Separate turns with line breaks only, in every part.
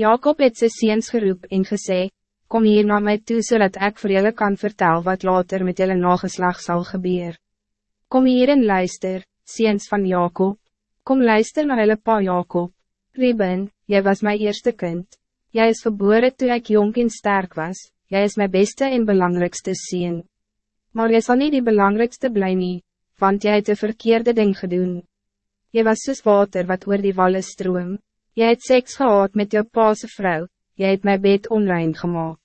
Jacob het sy seens geroep en gesê, kom hier naar mij toe zodat ik voor jullie kan vertellen wat later met jullie nageslag zal gebeuren. Kom hier en luister, seens van Jacob. Kom luister naar jullie pa Jacob. Reuben, jij was mijn eerste kind. Jij is geboren toen ik jong en sterk was. Jij is mijn beste en belangrijkste sien. Maar jij zal niet die belangrijkste blij nie, want jij het de verkeerde ding gedaan. Jij was soos water wat oor die wallen stroom. Jij het seks gehad met jou paase vrouw. Jij het mijn bed onrein gemaakt.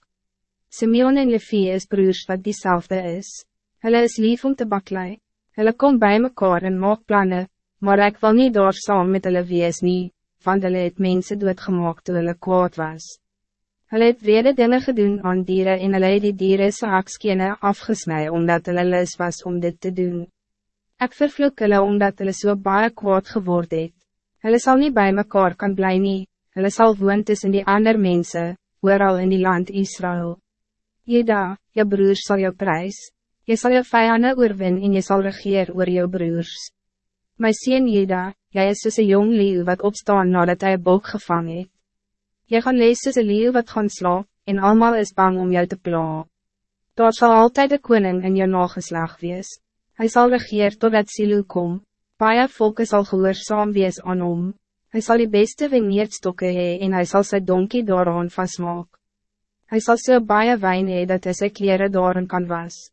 Simeon en Levi is broers wat diezelfde is. Hulle is lief om te baklei. Hulle kom bij mekaar en maak plannen, maar ik wil niet door saam met hulle wees nie, want hulle het mense doodgemaak toe hulle kwaad was. Hulle het vrede dinge gedoen aan dieren en hulle het die dieren sy akskene afgesnij omdat hulle lis was om dit te doen. Ik vervloek hulle omdat hulle so baie kwaad geword het. Hulle sal nie by mekaar kan bly nie, hulle sal woon tussen die ander mense, al in die land Israël. Jeda, je broers zal jou prijs. Je zal je vijanden oorwin en je zal regeer oor jou broers. My sien Jeda, jy is soos een jong leeuw wat opstaan nadat hij een bok gevang het. Jy gaan lees soos een leeuw wat gaan slaap, en allemaal is bang om jou te pla. Daar zal altijd de koning in jou nageslag wees. Hij zal regeer totdat Silo kom. Paie volke sal gehoorzaam wees aan hom. Hij zal die beste vineerdstokke hee en hij zal zijn donkie daaraan vastmaak. Hij zal so baie wijn hee dat hy sy kleren daarin kan was.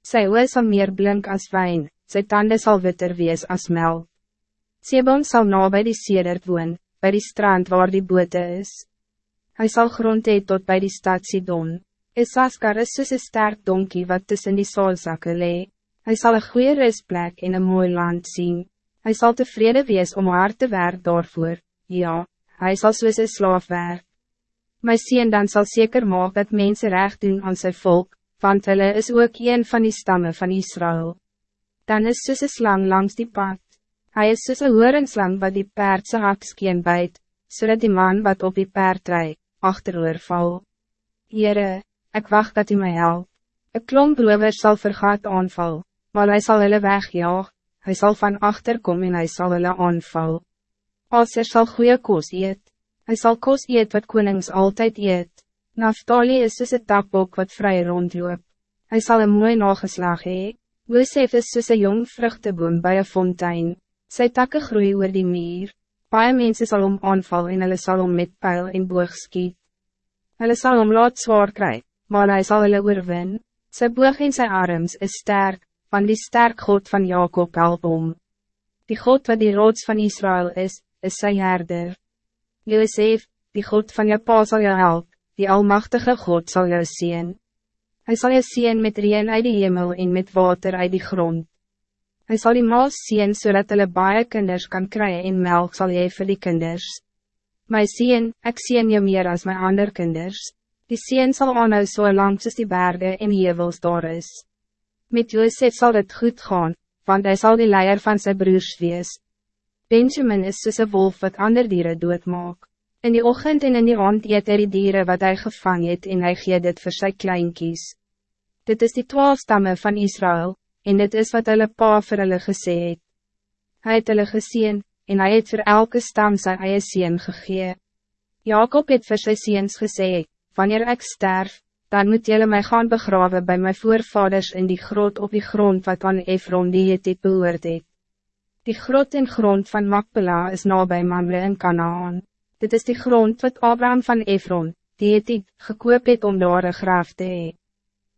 Sy oe sal meer blink as wijn, sy tanden sal witter wees as melk. Sebon zal na bij die sedert woon, bij die strand waar die boete is. Hij zal grond hee tot bij die stad Sidon. Isaskar is soos een sterk donkie wat tussen die solzakke lee. Hij zal een goede rustplek in een mooi land zien. Hij zal tevreden wees om haar te werk daarvoor. Ja, hij zal soos een slaaf werk. My sien dan zal zeker maak dat mensen recht doen aan zijn volk, want hulle is ook een van die stammen van Israël. Dan is soos een slang langs die pad. Hij is soos een hoorenslang wat die paard sy hakskeen bijt, zodat die man wat op die paard rij, achteroor val. Heere, ik wacht dat u mij helpt. Een klomp sal vergaat aanval, maar hij zal hulle wegjaag, hij zal van achter komen en hij zal hulle aanval. Als er zal goede koos eet, hij zal koos eet wat konings altijd eet. Naftali is soos een takbok wat vrij rondloop. Hij zal een mooi nageslag hee. Josef is soos een jong vruchteboom bij een fontein. Sy takke groei oor die meer. Paie mense sal om aanval en hulle sal om met pijl en boog skiet. Hulle sal om laat zwaar kry, maar hij zal hulle oorwin. Sy boog en sy arms is sterk, van die sterk God van Jacob help om. Die God wat die rots van Israël is, is sy herder. Josef, die God van je pa zal je help, die almachtige God zal je zien. Hij zal je zien met reen uit de hemel en met water uit de grond. Hij zal die maas zien zodat hulle baie kinders kan krijgen en melk zal je voor die kinders. My zien, ik zie je meer als mijn andere kinders. Die zien zal aanhou so lang soos die bergen en hevels daar is. Met Joseph zal het goed gaan, want hij zal die leier van zijn broers wees. Benjamin is een wolf wat ander dieren doodmaak. In die ochtend en in die hand eet hy die dieren wat hij gevangen het en hy gee dit vir sy kleinkies. Dit is die twaalf stammen van Israël, en dit is wat hulle pa vir hulle gesê het. Hy het hulle geseen, en hij het vir elke stam sy eie seen gegee. Jacob het vir sy seens gesê, wanneer ik sterf, dan moet jullie mij gaan begraven bij mijn voorvaders in die grot op die grond wat aan Efron die het dit behoort het. Die grot en grond van Makpela is nabij Mamre in Kanaan. Dit is die grond wat Abraham van Efron, die het die gekoop het om daar een graaf te hee.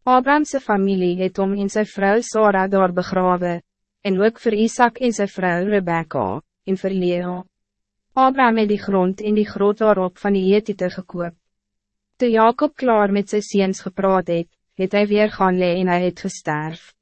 Abrahamse familie het om in zijn vrouw Sarah daar begraven, en ook voor Isaac en zijn vrouw Rebecca, en voor Leo. Abraham het die grond in die grot daarop van die Hethiete gekoop. Toe Jacob klaar met zijn ziens gepraat het, het hy weer gaan lee en hy het gesterf.